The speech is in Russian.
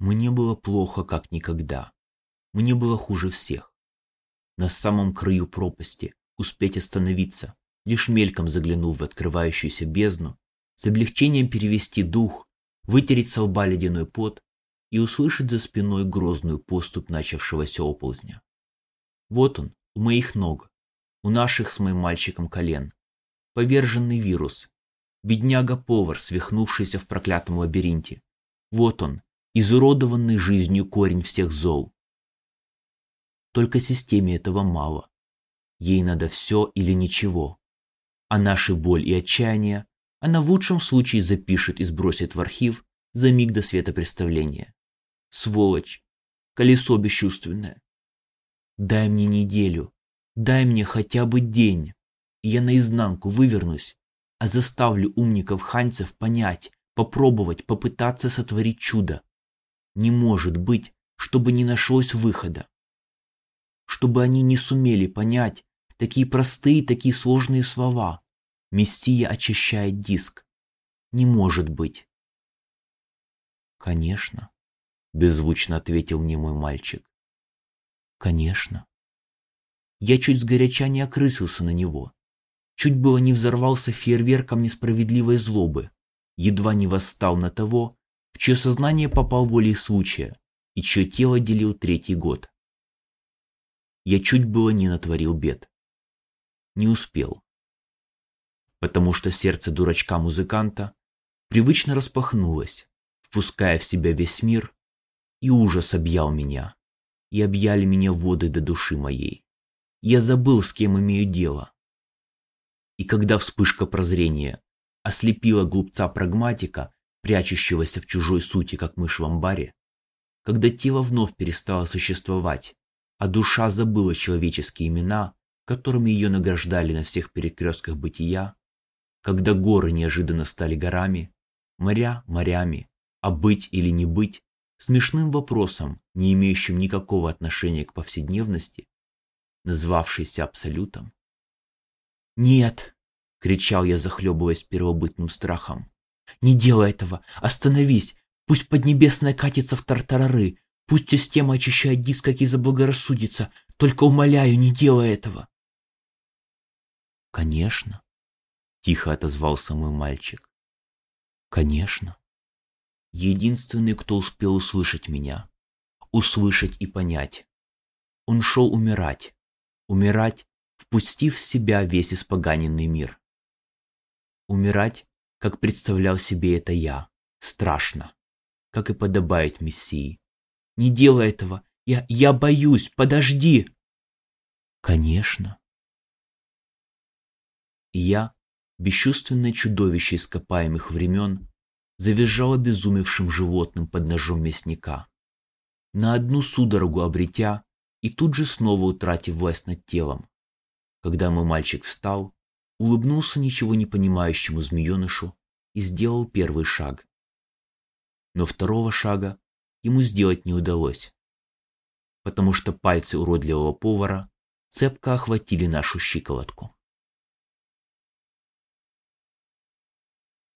Мне было плохо, как никогда. Мне было хуже всех. На самом краю пропасти успеть остановиться, лишь мельком заглянув в открывающуюся бездну, с облегчением перевести дух, вытереть со лба ледяной пот и услышать за спиной грозную поступ начавшегося оползня. Вот он, у моих ног, у наших с моим мальчиком колен. Поверженный вирус, бедняга-повар, свихнувшийся в проклятом лабиринте. Вот он, изуродованный жизнью корень всех зол. Только системе этого мало. Ей надо все или ничего. А наши боль и отчаяние она в лучшем случае запишет и сбросит в архив за миг до светопредставления. Сволочь, колесо бесчувственное. Дай мне неделю, дай мне хотя бы день, и я наизнанку вывернусь, а заставлю умников-ханьцев понять, попробовать, попытаться сотворить чудо. Не может быть, чтобы не нашлось выхода. Чтобы они не сумели понять такие простые, такие сложные слова. Мессия очищает диск. Не может быть. Конечно, беззвучно ответил мне мой мальчик. Конечно. Я чуть сгоряча не окрысился на него. Чуть было не взорвался фейерверком несправедливой злобы. Едва не восстал на того, чье сознание попал волей случая и чье тело делил третий год. Я чуть было не натворил бед. Не успел. Потому что сердце дурачка-музыканта привычно распахнулось, впуская в себя весь мир, и ужас объял меня, и объяли меня воды до души моей. Я забыл, с кем имею дело. И когда вспышка прозрения ослепила глупца-прагматика, прячущегося в чужой сути, как мышь в амбаре, когда тело вновь перестало существовать, а душа забыла человеческие имена, которыми ее награждали на всех перекрестках бытия, когда горы неожиданно стали горами, моря – морями, а быть или не быть – смешным вопросом, не имеющим никакого отношения к повседневности, назвавшийся абсолютом. «Нет!» — кричал я, захлебываясь первобытным страхом. Не делай этого! Остановись! Пусть Поднебесная катится в тартарары! Пусть система очищает диск, как ей заблагорассудится! Только умоляю, не делай этого!» «Конечно!» — тихо отозвался мой мальчик. «Конечно!» Единственный, кто успел услышать меня, услышать и понять. Он шел умирать, умирать, впустив в себя весь испоганенный мир. Умирать как представлял себе это я. Страшно. Как и подобает Мессии. Не делай этого. Я, я боюсь. Подожди. Конечно. И я, бесчувственное чудовище ископаемых времен, завизжал обезумевшим животным под ножом мясника. На одну судорогу обретя и тут же снова утратив власть над телом. Когда мой мальчик встал, улыбнулся ничего не понимающему змеенышу и сделал первый шаг. Но второго шага ему сделать не удалось, потому что пальцы уродливого повара цепко охватили нашу щиколотку.